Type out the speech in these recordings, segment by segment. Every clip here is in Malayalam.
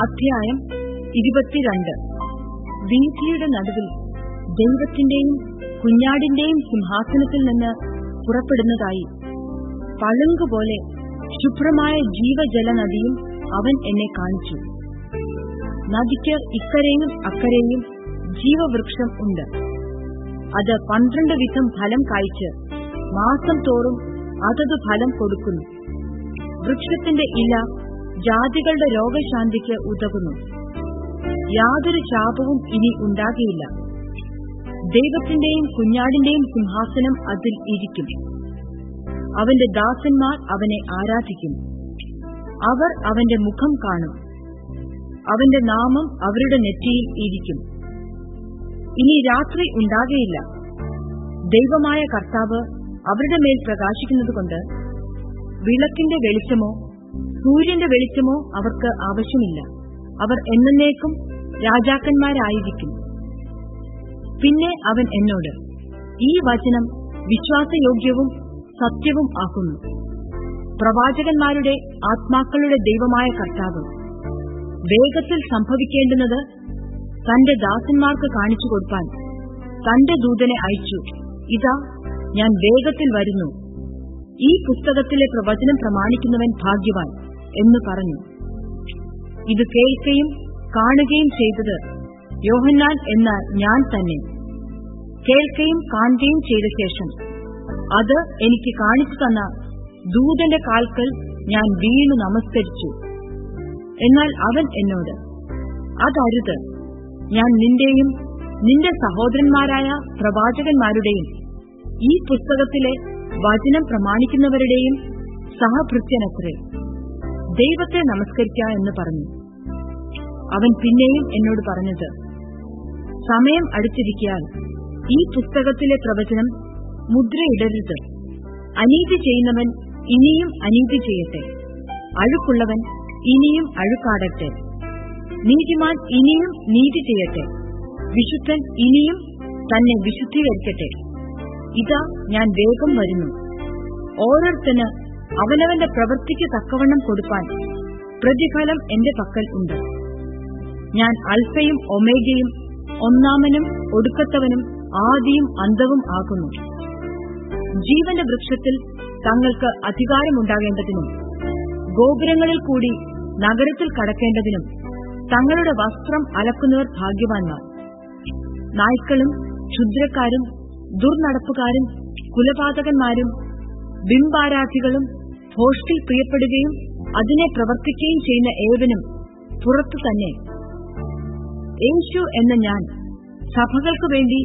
അധ്യായം ഇരുപത്തിരണ്ട്. വീഥിയുടെ നടുവിൽ ദൈവത്തിന്റെയും കുഞ്ഞാടിന്റെയും സിംഹാസനത്തിൽ നിന്ന് പുറപ്പെടുന്നതായി. പളുങ്കുപോലെ ശുഭ്രമായ ജീവജല നദിയും അവൻ എന്നെ കാണിച്ചു. നദിക്ക് ഇക്കരെയും അക്കരെയും ജീവവൃക്ഷം ഉണ്ട്. അത് പന്ത്രണ്ട് വിധം ഫലം കായ്ച്ച് മാസം തോറും അതത് ഫലം കൊടുക്കുന്നു. വൃക്ഷത്തിന്റെ ഇല ജാതികളുടെ രോഗശാന്തിക്ക് ഉതകുന്നു. യാതൊരു ശാപവും ഇനി ഉണ്ടാകിയില്ല. ദൈവത്തിന്റെയും കുഞ്ഞാടിന്റെയും സിംഹാസനം അതിൽ ഇരിക്കും. അവന്റെ ദാസന്മാർ അവനെ ആരാധിക്കും. അവർ അവന്റെ മുഖം കാണും. അവന്റെ നാമം അവരുടെ നെറ്റിയിൽ ഇരിക്കും. ഇനി രാത്രി ഉണ്ടാകയില്ല. ദൈവമായ കർത്താവ് അവരുടെ മേൽ പ്രകാശിക്കുന്നതുകൊണ്ട് വിളക്കിന്റെ വെളിച്ചമോ സൂര്യന്റെ വെളിച്ചമോ അവർക്ക് ആവശ്യമില്ല. അവർ എന്നേക്കും രാജാക്കന്മാരായിരിക്കും. പിന്നെ അവൻ എന്നോട് ഈ വചനം വിശ്വാസയോഗ്യവും സത്യവും ആക്കുന്നു. പ്രവാചകന്മാരുടെ ആത്മാക്കളുടെ ദൈവമായ കർത്താവ് വേഗത്തിൽ സംഭവിക്കേണ്ടുന്നത് തന്റെ ദാസന്മാർക്ക് കാണിച്ചു കൊടുക്കാൻ തന്റെ ദൂതനെ അയച്ചു. ഇതാ ഞാൻ വേഗത്തിൽ വരുന്നു. ഈ പുസ്തകത്തിലെ പ്രവചനം പ്രമാണിക്കുന്നവൻ ഭാഗ്യവാൻ. എന്ന് പറഞ്ഞു. ഇത് കേൾക്കുകയും കാണുകയും ചെയ്തത് യോഹന്നാൻ എന്ന ഞാൻ തന്നെ. കേൾക്കുകയും കാണുകയും ചെയ്ത ശേഷം അത് എനിക്ക് കാണിച്ചു തന്ന ദൂതന്റെ കാൽക്കൽ ഞാൻ വീണു നമസ്കരിച്ചു. എന്നാൽ അവൻ എന്നോട് അതരുത്. ഞാൻ നിന്റെയും നിന്റെ സഹോദരന്മാരായ പ്രവാചകന്മാരുടെയും ഈ പുസ്തകത്തിലെ വചനം പ്രമാണിക്കുന്നവരുടെയും സഹഭൃത്യനത്രേ ദൈവത്തെ നമസ്കരിക്ക എന്ന് പറഞ്ഞു. അവൻ പിന്നെയും എന്നോട് പറഞ്ഞത് സമയം അടുത്തിരിക്കാൻ ഈ പുസ്തകത്തിലെ പ്രവചനം മുദ്രയിടരുത്. അനീതി ചെയ്യുന്നവൻ ഇനിയും അനീതി ചെയ്യട്ടെ. അഴുക്കുള്ളവൻ ഇനിയും അഴുക്കാടട്ടെ. നീതിമാൻ ഇനിയും നീതി ചെയ്യട്ടെ. വിശുദ്ധൻ ഇനിയും തന്നെ വിശുദ്ധീകരിക്കട്ടെ. ഇതാ ഞാൻ വേഗം വരുന്നു. ഓരോരുത്തന് അവനവന്റെ പ്രവൃത്തിക്ക് തക്കവണ്ണം കൊടുപ്പാൻ പ്രതിഫലം എന്റെ പക്കൽ ഉണ്ട്. ഞാൻ അൽഫയും ഒമേഗയും ഒന്നാമനും ഒടുക്കത്തവനും ആദിയും അന്തവും ആകുന്നു. ജീവന്റെ വൃക്ഷത്തിൽ തങ്ങൾക്ക് അധികാരമുണ്ടാകേണ്ടതിനും ഗോപുരങ്ങളിൽ കൂടി നഗരത്തിൽ കടക്കേണ്ടതിനും തങ്ങളുടെ വസ്ത്രം അലക്കുന്നവർ ഭാഗ്യവാന്മാർ. നായ്ക്കളും ക്ഷുദ്രക്കാരും ദുർനടപ്പുകാരും കുലപാതകന്മാരും ബിംബാരാധികളും ഭോഷ്കിൽ പ്രിയപ്പെടുകയും അതിനെ പ്രവർത്തിക്കുകയും ചെയ്യുന്ന ഏവനും പുറത്തു തന്നെ. യേശു എന്ന ഞാൻ സഭകൾക്കു വേണ്ടി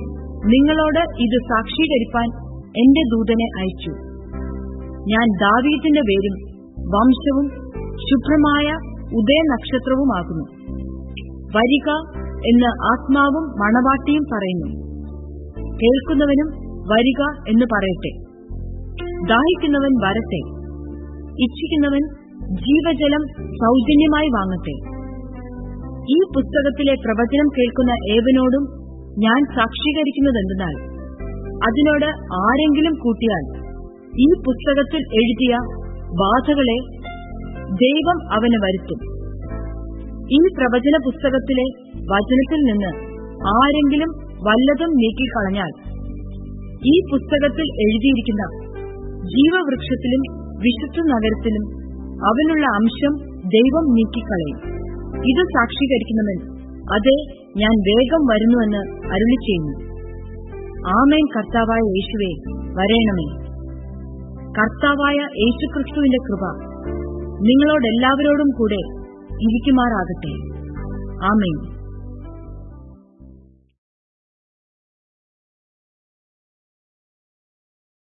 നിങ്ങളോട് ഇത് സാക്ഷീകരിപ്പാൻ എന്റെ ദൂതനെ അയച്ചു. ഞാൻ ദാവീദിന്റെ പേരും വംശവും ശുഭ്രമായ ഉദയനക്ഷത്രവുമാകുന്നു. വരിക എന്ന് ആത്മാവും മണവാട്ടിയും പറയുന്നു. കേൾക്കുന്നവനും വരിക എന്ന് പറയട്ടെ. ദാഹിക്കുന്നവൻ വരട്ടെ. ഇച്ഛിക്കുന്നവൻ ജീവജലം സൗജന്യമായി വാങ്ങട്ടെ. ഈ പുസ്തകത്തിലെ പ്രവചനം കേൾക്കുന്ന ഏവനോടും ഞാൻ സാക്ഷീകരിക്കുന്നതെന്തെന്നാൽ അതിനോട് ആരെങ്കിലും കൂട്ടിയാൽ ഈ പുസ്തകത്തിൽ എഴുതിയ ബാധകളെ ദൈവം അവന് വരുത്തും. ഈ പ്രവചന പുസ്തകത്തിലെ വചനത്തിൽ നിന്ന് ആരെങ്കിലും വല്ലതും നീക്കിക്കളഞ്ഞാൽ ഈ പുസ്തകത്തിൽ എഴുതിയിരിക്കുന്ന ജീവവൃക്ഷത്തിലും വിശുദ്ധ നഗരത്തിലും അവനുള്ള അംശം ദൈവം നീക്കിക്കളയും. ഇത് സാക്ഷീകരിക്കണമെന്ന് അതെ ഞാൻ വേഗം വരുന്നുവെന്ന് അരുളി ചെയ്യുന്നു. ആമേൻ കർത്താവായ യേശുവെ വരേണമേ. കർത്താവായ യേശുക്രിസ്തുവിന്റെ കൃപ നിങ്ങളോടെല്ലാവരോടും കൂടെ ഇരിക്കുമാറാകട്ടെ. ആമേൻ.